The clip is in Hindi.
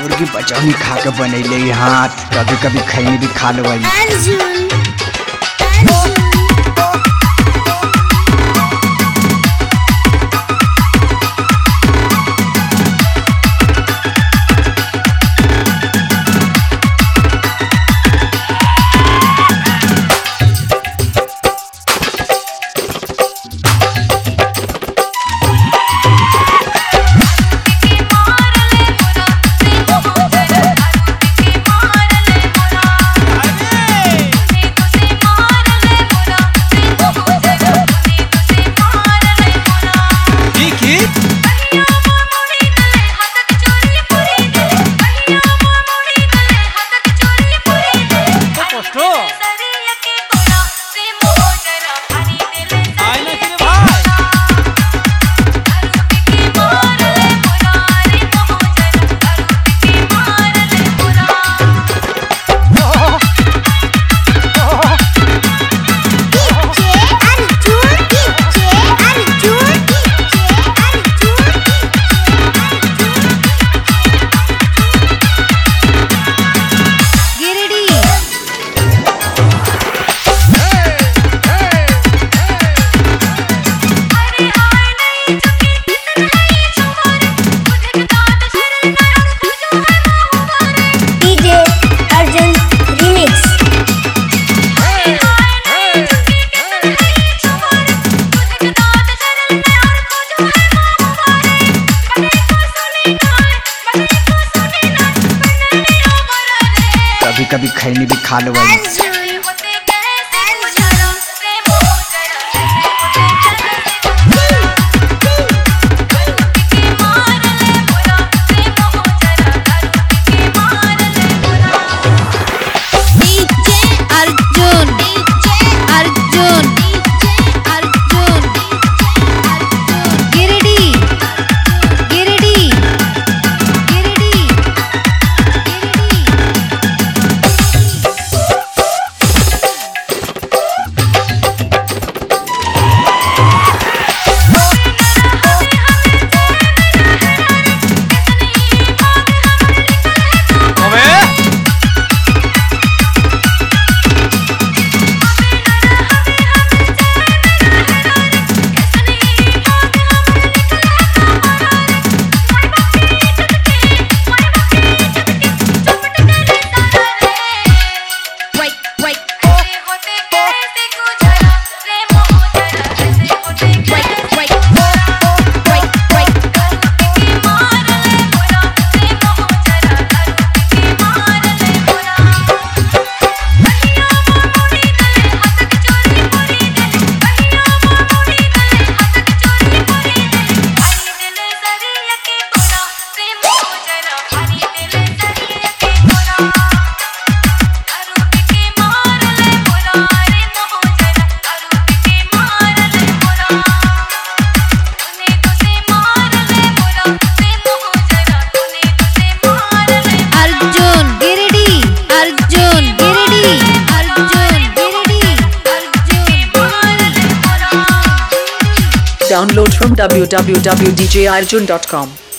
मुर्गी बचौनी खा के बनैले हाथ। कभी कभी खैनी भी खा लो कभी खैनी भी खा लो Download from www.djarjun.com.